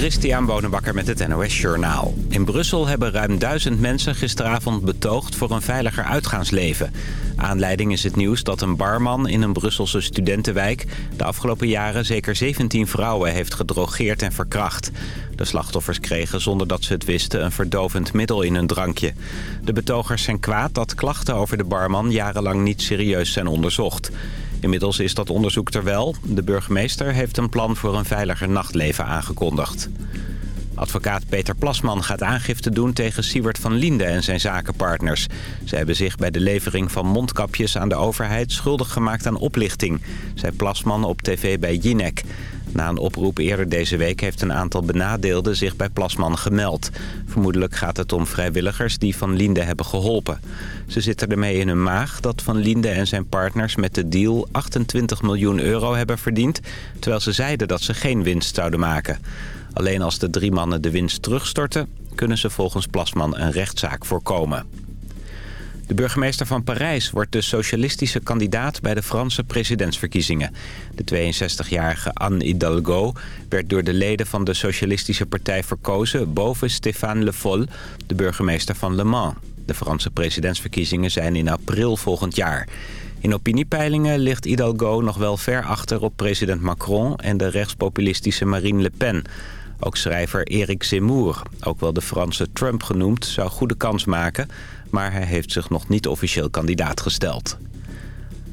Christian Bonenbakker met het NOS Journaal. In Brussel hebben ruim duizend mensen gisteravond betoogd voor een veiliger uitgaansleven. Aanleiding is het nieuws dat een barman in een Brusselse studentenwijk... de afgelopen jaren zeker 17 vrouwen heeft gedrogeerd en verkracht. De slachtoffers kregen zonder dat ze het wisten een verdovend middel in hun drankje. De betogers zijn kwaad dat klachten over de barman jarenlang niet serieus zijn onderzocht. Inmiddels is dat onderzoek er wel. De burgemeester heeft een plan voor een veiliger nachtleven aangekondigd. Advocaat Peter Plasman gaat aangifte doen tegen Siewert van Linde en zijn zakenpartners. Ze hebben zich bij de levering van mondkapjes aan de overheid schuldig gemaakt aan oplichting, zei Plasman op tv bij Jinek. Na een oproep eerder deze week heeft een aantal benadeelden zich bij Plasman gemeld. Vermoedelijk gaat het om vrijwilligers die Van Linde hebben geholpen. Ze zitten ermee in hun maag dat Van Linde en zijn partners met de deal 28 miljoen euro hebben verdiend... terwijl ze zeiden dat ze geen winst zouden maken. Alleen als de drie mannen de winst terugstorten... kunnen ze volgens Plasman een rechtszaak voorkomen. De burgemeester van Parijs wordt de socialistische kandidaat bij de Franse presidentsverkiezingen. De 62-jarige Anne Hidalgo werd door de leden van de Socialistische Partij verkozen boven Stéphane Le Foll, de burgemeester van Le Mans. De Franse presidentsverkiezingen zijn in april volgend jaar. In opiniepeilingen ligt Hidalgo nog wel ver achter op president Macron en de rechtspopulistische Marine Le Pen... Ook schrijver Eric Zemmour, ook wel de Franse Trump genoemd, zou goede kans maken maar hij heeft zich nog niet officieel kandidaat gesteld.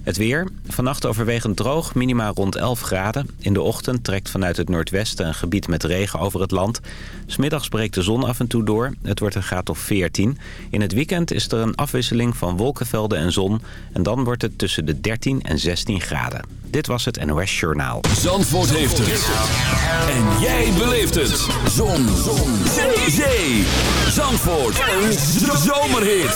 Het weer. Vannacht overwegend droog, minima rond 11 graden. In de ochtend trekt vanuit het noordwesten een gebied met regen over het land. Smiddags breekt de zon af en toe door. Het wordt een graad of 14. In het weekend is er een afwisseling van wolkenvelden en zon. En dan wordt het tussen de 13 en 16 graden. Dit was het NOS Journaal. Zandvoort heeft het. En jij beleeft het. Zon. zon. Zee. Zandvoort. Een zomerhit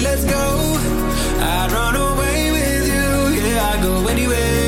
let's go. I'd run away with you. Yeah, I'd go anywhere.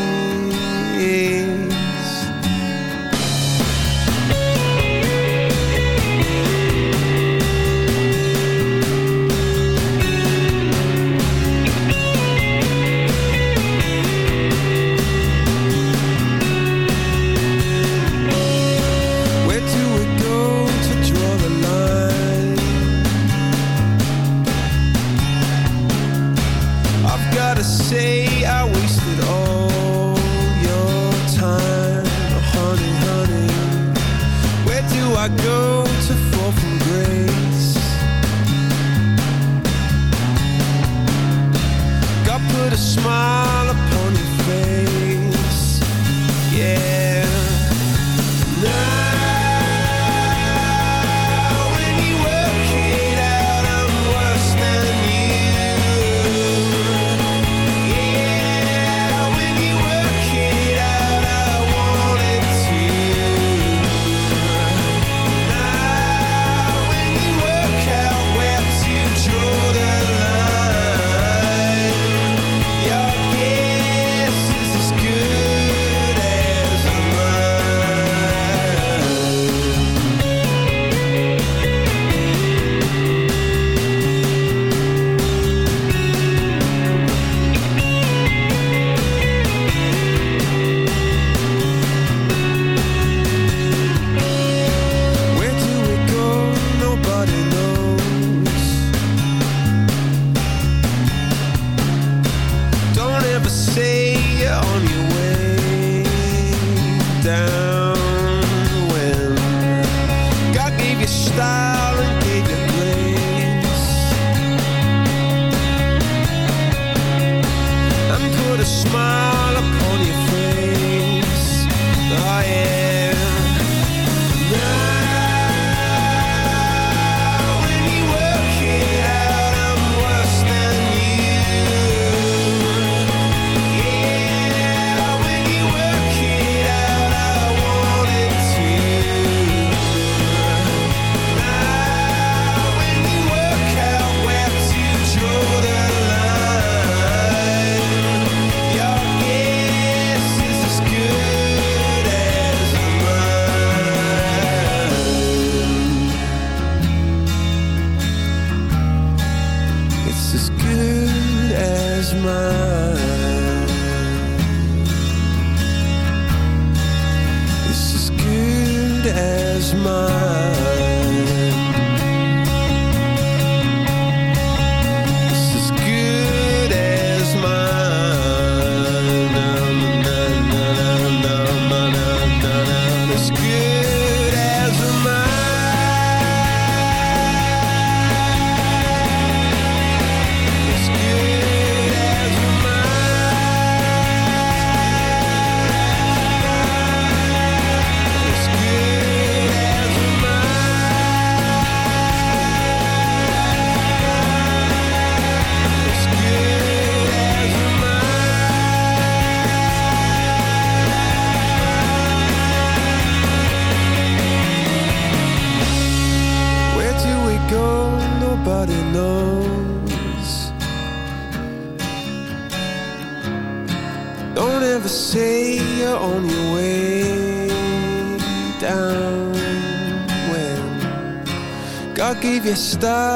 smile estar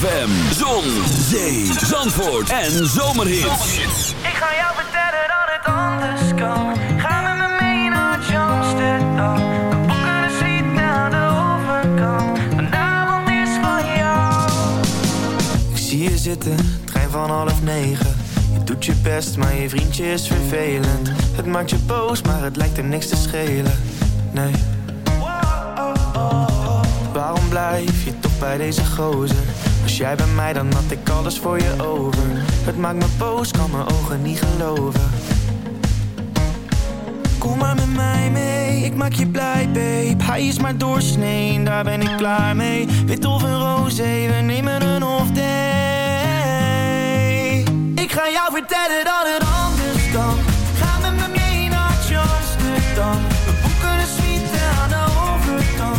ZFM, zon, zee, zandvoort en zomerhits. Ik ga jou vertellen dat het anders kan. Ga met me mee naar Amsterdam. We boeken een suite aan de overkant. Vanavond is van jou. Ik zie je zitten, trein van half negen. Je doet je best, maar je vriendje is vervelend. Het maakt je boos, maar het lijkt er niks te schelen. Nee. Waarom blijf je toch bij deze gozer? Jij bij mij, dan had ik alles voor je over. Het maakt me boos, kan mijn ogen niet geloven. Kom maar met mij mee, ik maak je blij, babe. Hij is maar doorsnee, daar ben ik klaar mee. Wit of een roze, we nemen een off day. Ik ga jou vertellen dat het anders kan. Ga met me mee naar Amsterdam. We boeken een suite aan de overkant.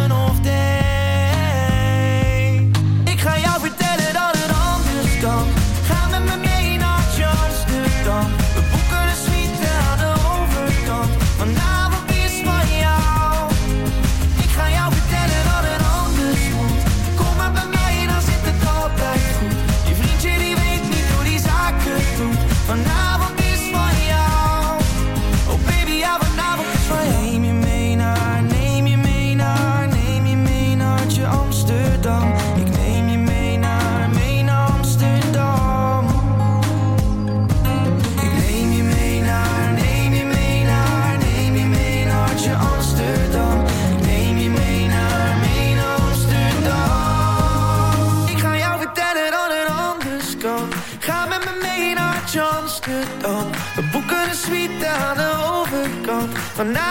overkant.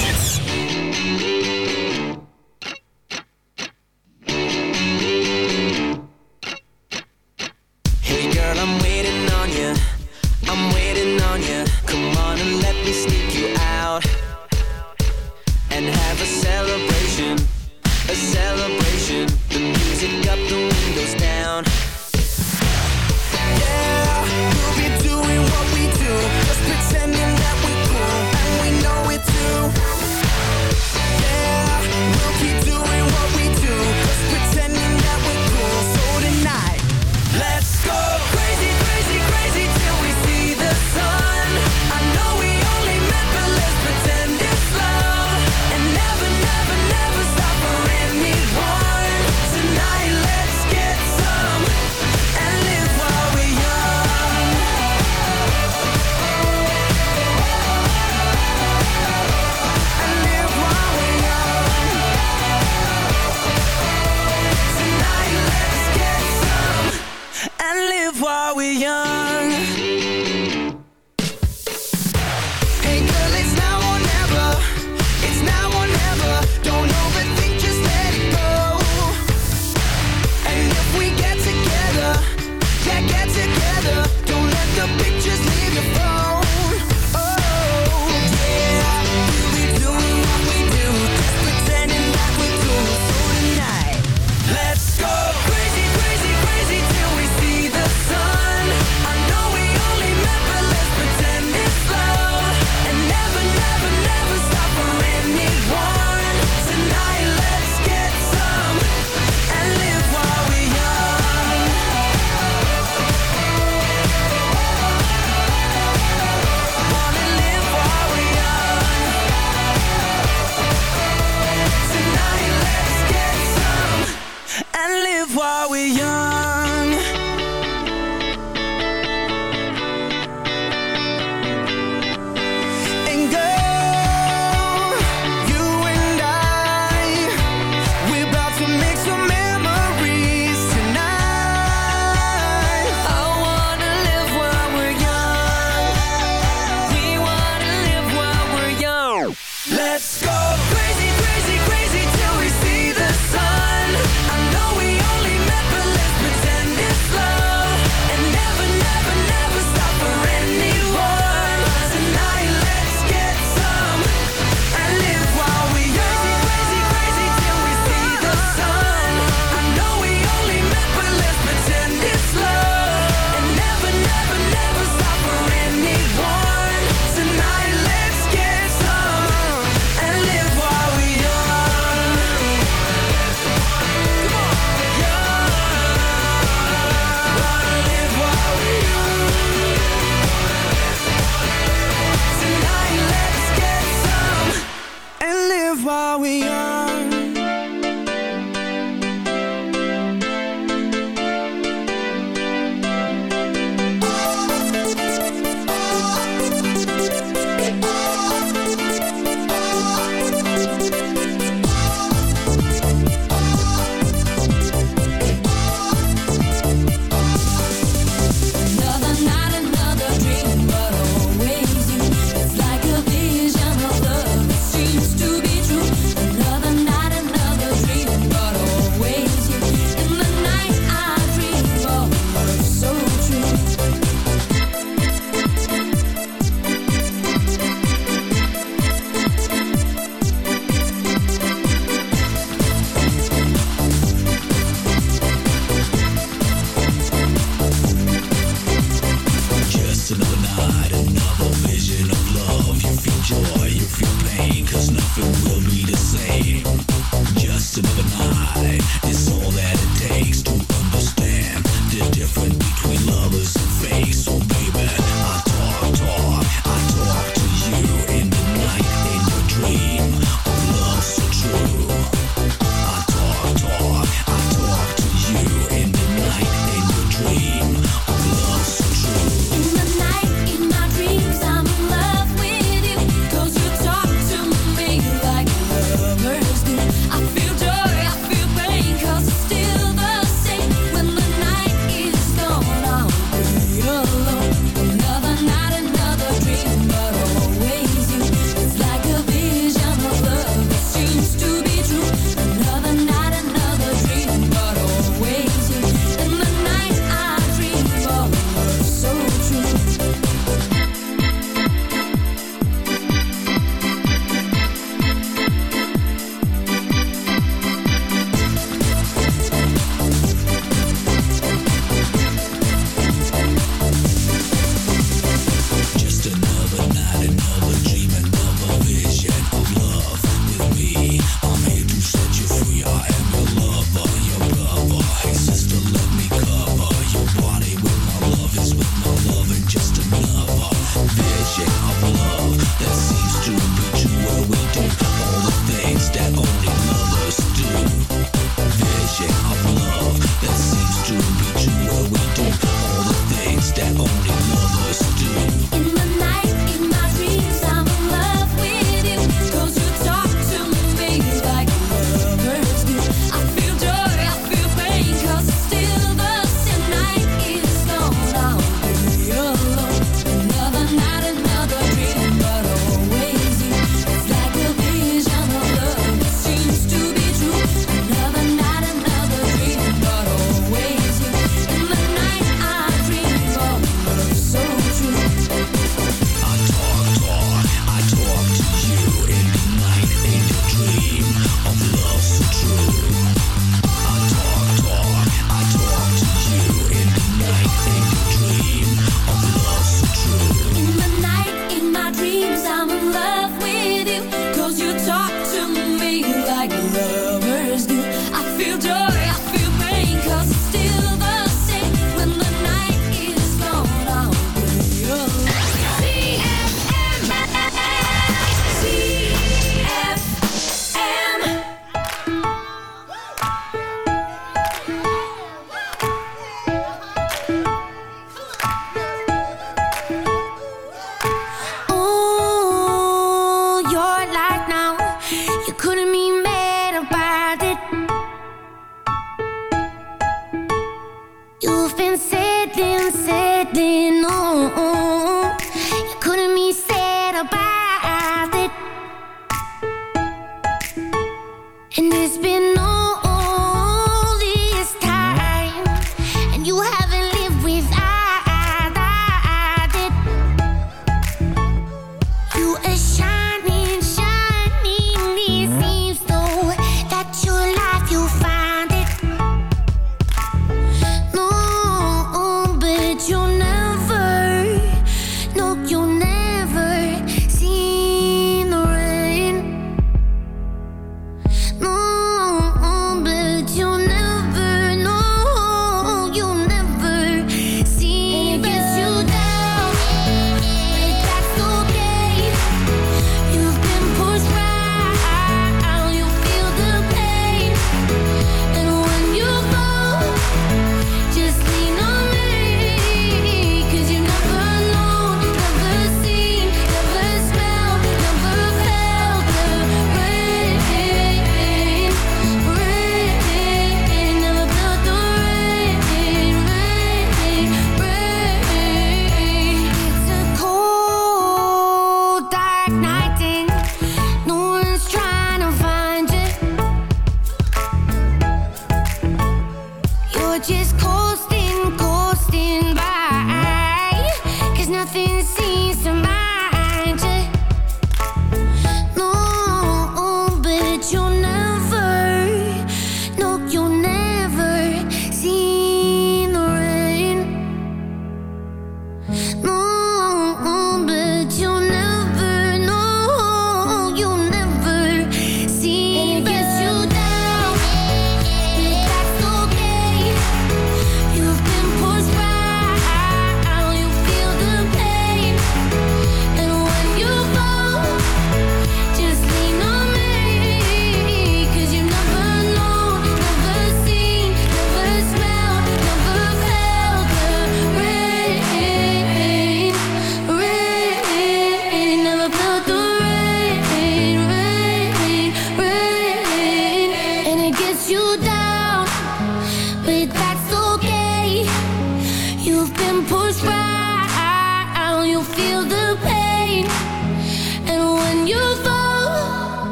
nothing will be the same. Just another night.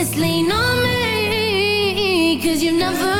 Just lean on me, 'cause you've never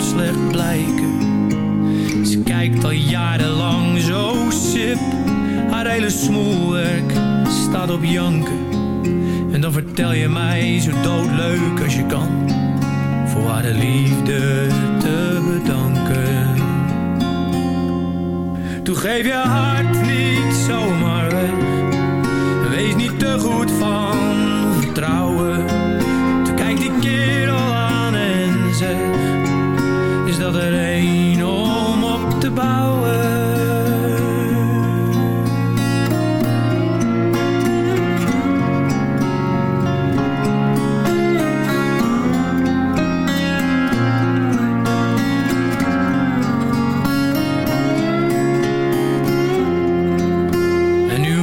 slecht blijken. Ze kijkt al jarenlang zo sip, haar hele smoelwerk staat op janken. En dan vertel je mij zo doodleuk als je kan, voor haar de liefde te bedanken. Toen geef je hart niet zomaar weg, wees niet te goed van vertrouwen. Is dat er een om op te bouwen? En nu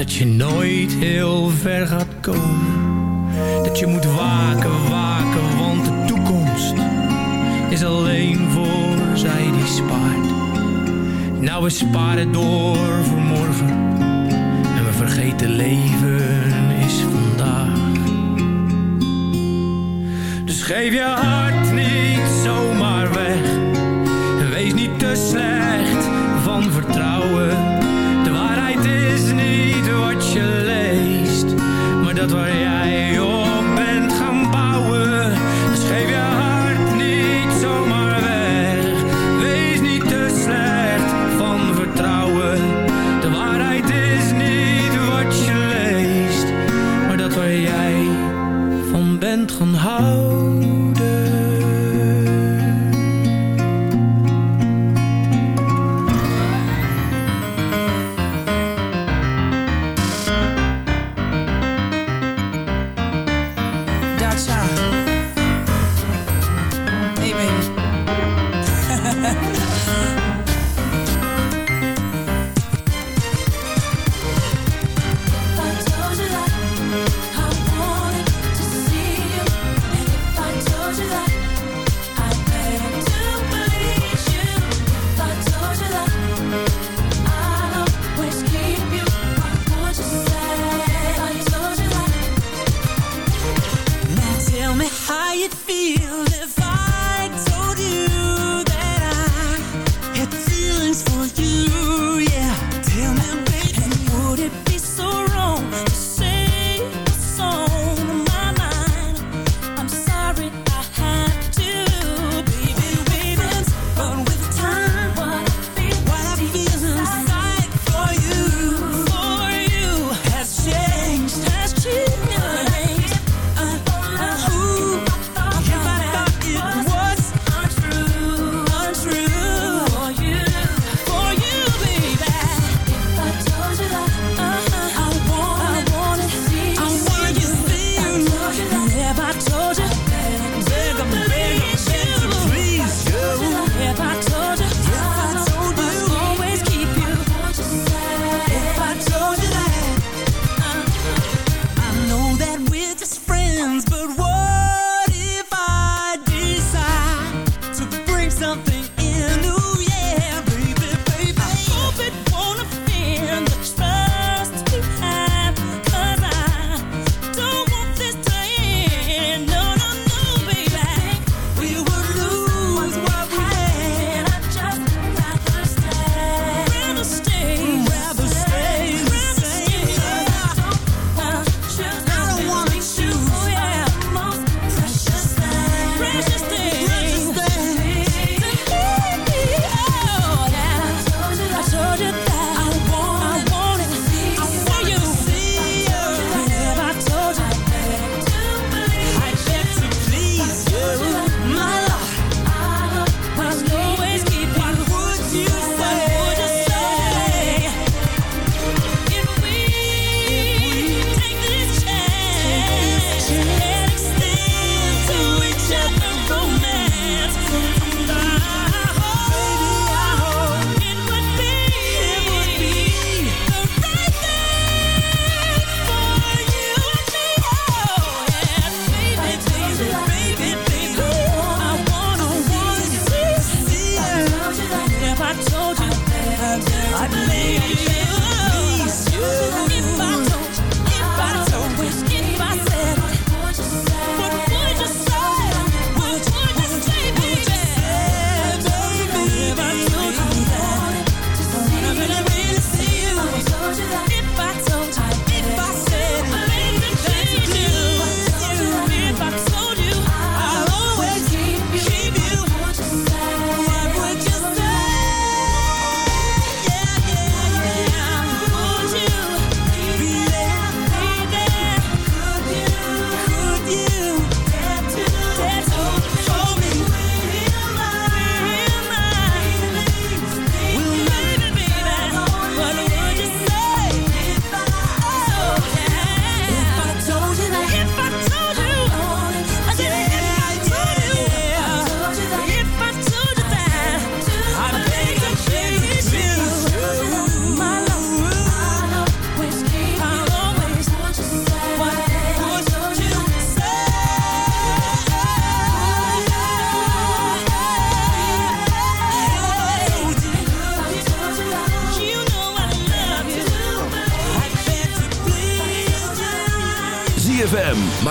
Dat je nooit heel ver gaat komen. Dat je moet waken, waken, want de toekomst is alleen voor zij die spaart. Nou, we sparen door voor morgen. En we vergeten leven is vandaag. Dus geef je hart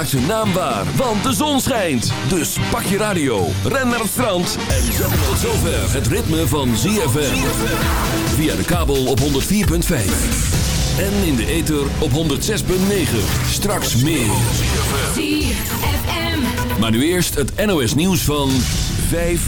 zijn naam waar, want de zon schijnt. Dus pak je radio, ren naar het strand en zet tot zover het ritme van ZFM. Via de kabel op 104.5. En in de ether op 106.9. Straks meer. Maar nu eerst het NOS nieuws van 5